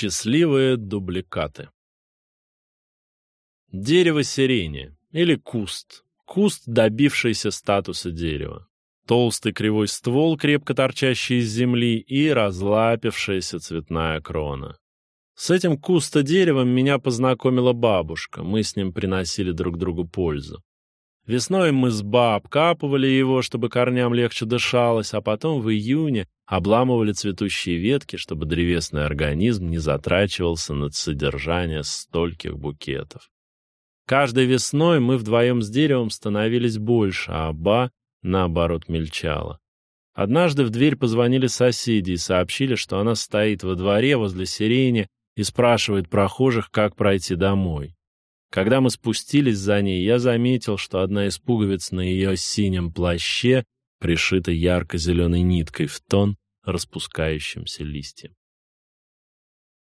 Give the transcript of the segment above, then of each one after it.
Счастливые дубликаты. Дерево сирени или куст. Куст, добившийся статуса дерева. Толстый кривой ствол, крепко торчащий из земли, и разлапившаяся цветная крона. С этим куста-деревом меня познакомила бабушка. Мы с ним приносили друг другу пользу. Весной мы с ба обкапывали его, чтобы корням легче дышалось, а потом в июне обламывали цветущие ветки, чтобы древесный организм не затрачивался на содержание стольких букетов. Каждой весной мы вдвоем с деревом становились больше, а ба, наоборот, мельчала. Однажды в дверь позвонили соседи и сообщили, что она стоит во дворе возле сирени и спрашивает прохожих, как пройти домой. Когда мы спустились за ней, я заметил, что одна из пуговиц на ее синем плаще пришита ярко-зеленой ниткой в тон распускающимся листьям.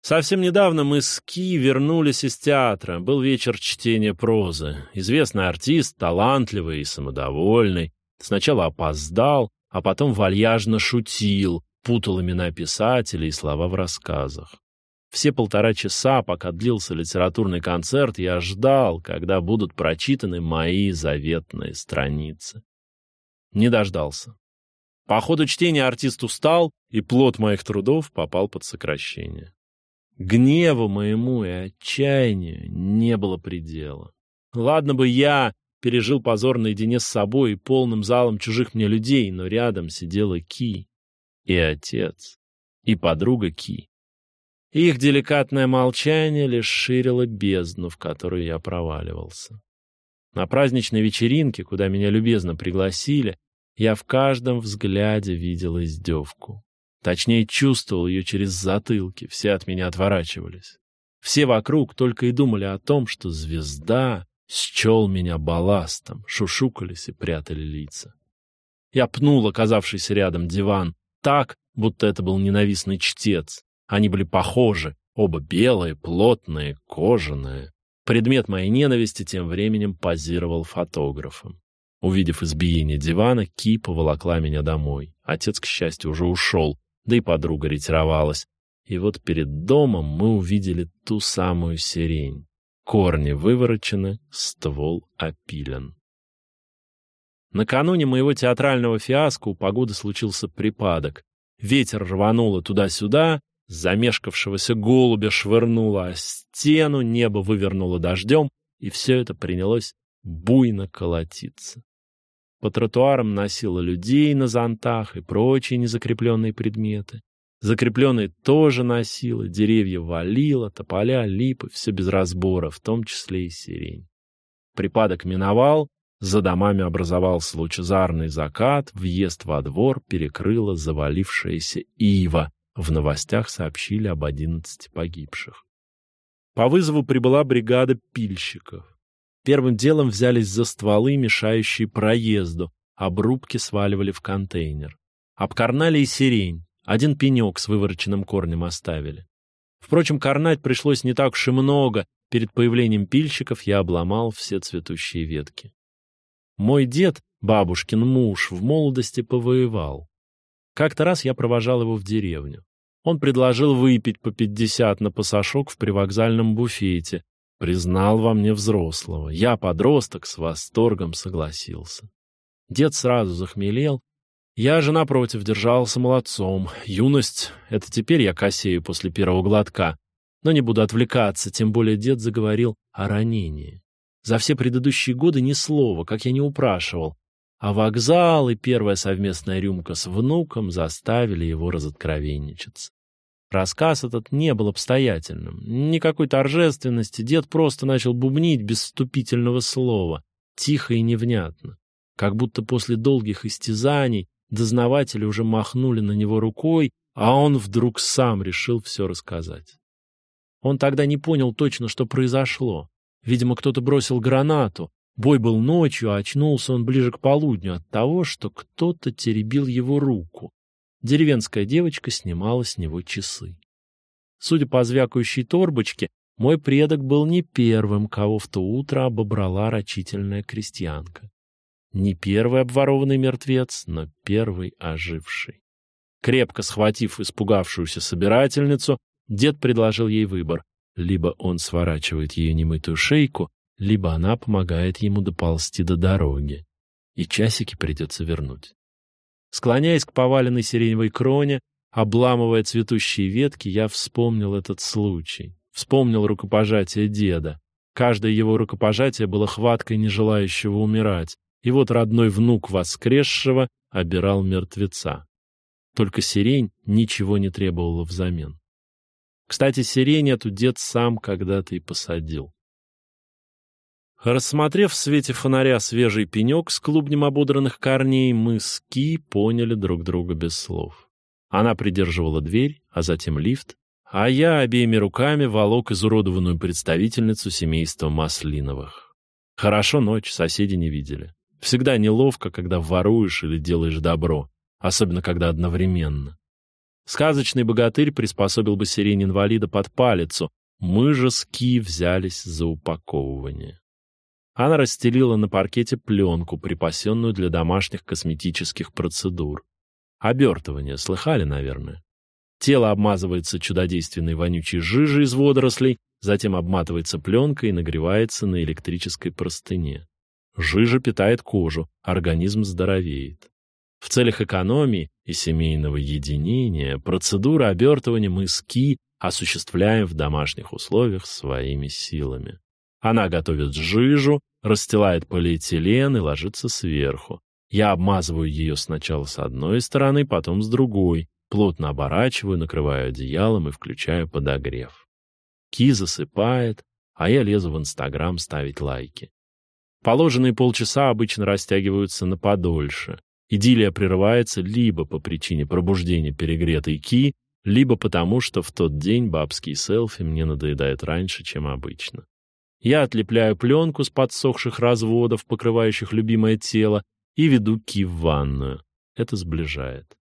Совсем недавно мы с Ки вернулись из театра. Был вечер чтения прозы. Известный артист, талантливый и самодовольный, сначала опоздал, а потом вальяжно шутил, путал имена писателей и слова в рассказах. Все полтора часа, пока длился литературный концерт, я ждал, когда будут прочитаны мои заветные страницы. Не дождался. По ходу чтения артист устал, и плод моих трудов попал под сокращение. Гневу моему и отчаянию не было предела. Ладно бы я пережил позор наедине с собой и полным залом чужих мне людей, но рядом сидела Ки, и отец, и подруга Ки. Их деликатное молчание лишь ширило бездну, в которую я проваливался. На праздничной вечеринке, куда меня любезно пригласили, я в каждом взгляде видел издевку. Точнее, чувствовал ее через затылки, все от меня отворачивались. Все вокруг только и думали о том, что звезда счел меня балластом, шушукались и прятали лица. Я пнул оказавшийся рядом диван так, будто это был ненавистный чтец, они были похожи, оба белые, плотные, кожаные. Предмет моей ненависти тем временем позировал фотографом. Увидев избиение дивана, Ки поволокла меня домой. Отец, к счастью, уже ушел, да и подруга ретировалась. И вот перед домом мы увидели ту самую сирень. Корни выворочены, ствол опилен. Накануне моего театрального фиаско у погоды случился припадок. Ветер рвануло туда-сюда, Замешкавшегося голубя швырнуло о стену, небо вывернуло дождем, и все это принялось буйно колотиться. По тротуарам носило людей на зонтах и прочие незакрепленные предметы. Закрепленные тоже носило, деревья валило, тополя, липы, все без разбора, в том числе и сирень. Припадок миновал, за домами образовался лучезарный закат, въезд во двор перекрыла завалившаяся ива, в новостях сообщили об 11 погибших. По вызову прибыла бригада пильщиков. Первым делом взялись за стволы, мешающие проезду, обрубки сваливали в контейнер. Обкорнали и сирень, один пенек с вывороченным корнем оставили. Впрочем, корнать пришлось не так уж и много, перед появлением пильщиков я обломал все цветущие ветки. Мой дед, бабушкин муж, в молодости повоевал. Как-то раз я провожал его в деревню. Он предложил выпить по пятьдесят на пасашок в привокзальном буфете. Признал во мне взрослого. Я, подросток, с восторгом согласился. Дед сразу захмелел. Я же, напротив, держался молодцом. Юность — это теперь я косею после первого глотка. Но не буду отвлекаться, тем более дед заговорил о ранении. За все предыдущие годы ни слова, как я не упрашивал. А вокзал и первая совместная рюмка с внуком заставили его разоткровенничаться. Рассказ этот не был обстоятельным. Никакой торжественности дед просто начал бубнить без вступительного слова, тихо и невнятно. Как будто после долгих истязаний дознаватели уже махнули на него рукой, а он вдруг сам решил все рассказать. Он тогда не понял точно, что произошло. Видимо, кто-то бросил гранату, Бой был ночью, а очнулся он ближе к полудню от того, что кто-то теребил его руку. Деревенская девочка снимала с него часы. Судя по звякающей торбочке, мой предок был не первым, кого в то утро обобрала рачительная крестьянка. Не первый обворованный мертвец, но первый оживший. Крепко схватив испугавшуюся собирательницу, Дед предложил ей выбор. Либо он сворачивает ее немытую шейку, либо она помогает ему доползти до дороги. И часики придется вернуть. Склоняясь к поваленной сиреневой кроне, обламывая цветущие ветки, я вспомнил этот случай. Вспомнил рукопожатие деда. Каждое его рукопожатие было хваткой не желающего умирать. И вот родной внук воскресшего обирал мертвеца. Только сирень ничего не требовала взамен. Кстати, сирень эту дед сам когда-то и посадил. Рассмотрев в свете фонаря свежий пенек с клубнем ободранных корней, мы с Ки поняли друг друга без слов. Она придерживала дверь, а затем лифт, а я обеими руками волок изуродованную представительницу семейства Маслиновых. Хорошо ночь, соседи не видели. Всегда неловко, когда воруешь или делаешь добро, особенно когда одновременно. Сказочный богатырь приспособил бы сирень инвалида под палицу, мы же с Ки взялись за упаковывание. Она расстелила на паркете пленку, припасенную для домашних косметических процедур. Обертывание, слыхали, наверное? Тело обмазывается чудодейственной вонючей жижей из водорослей, затем обматывается пленкой и нагревается на электрической простыне. Жижа питает кожу, организм здоровеет. В целях экономии и семейного единения процедуру обертывания мы с Ки осуществляем в домашних условиях своими силами. Она готовит жижу, расстилает полиэтилен и ложится сверху. Я обмазываю ее сначала с одной стороны, потом с другой, плотно оборачиваю, накрываю одеялом и включаю подогрев. Ки засыпает, а я лезу в Инстаграм ставить лайки. Положенные полчаса обычно растягиваются на подольше. Идиллия прерывается либо по причине пробуждения перегретой ки, либо потому, что в тот день бабские селфи мне надоедают раньше, чем обычно. Я отлепляю пленку с подсохших разводов, покрывающих любимое тело, и веду Ки в ванную. Это сближает.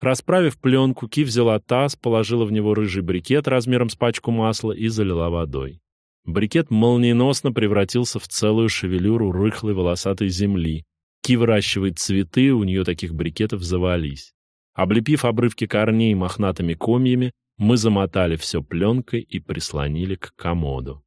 Расправив пленку, Ки взяла таз, положила в него рыжий брикет размером с пачку масла и залила водой. Брикет молниеносно превратился в целую шевелюру рыхлой волосатой земли. Ки выращивает цветы, у нее таких брикетов завались. Облепив обрывки корней мохнатыми комьями, мы замотали все пленкой и прислонили к комоду.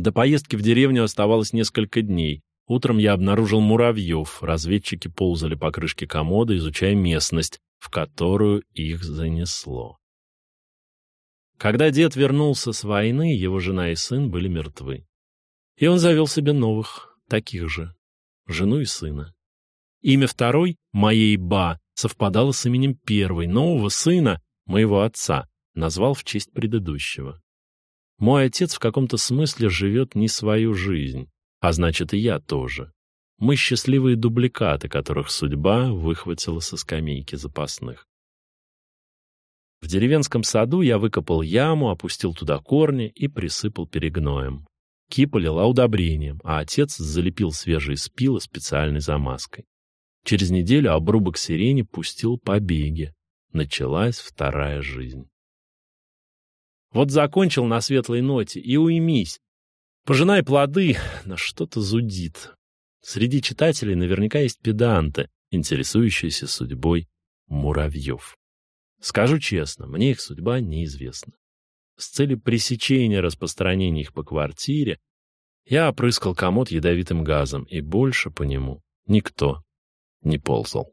До поездки в деревню оставалось несколько дней. Утром я обнаружил муравьев. Разведчики ползали по крышке комода, изучая местность, в которую их занесло. Когда дед вернулся с войны, его жена и сын были мертвы. И он завел себе новых, таких же, жену и сына. Имя второй, моей Ба, совпадало с именем первой, нового сына, моего отца, назвал в честь предыдущего. Мой отец в каком-то смысле живет не свою жизнь, а значит и я тоже. Мы счастливые дубликаты, которых судьба выхватила со скамейки запасных. В деревенском саду я выкопал яму, опустил туда корни и присыпал перегноем. Ки полила удобрением, а отец залепил свежие спилы специальной замазкой. Через неделю обрубок сирени пустил побеги. Началась вторая жизнь. Вот закончил на светлой ноте и уймись. Пожинай плоды, на что-то зудит. Среди читателей наверняка есть педанты, интересующиеся судьбой муравьев. Скажу честно, мне их судьба неизвестна. С целью пресечения распространения их по квартире я опрыскал комод ядовитым газом, и больше по нему никто не ползал.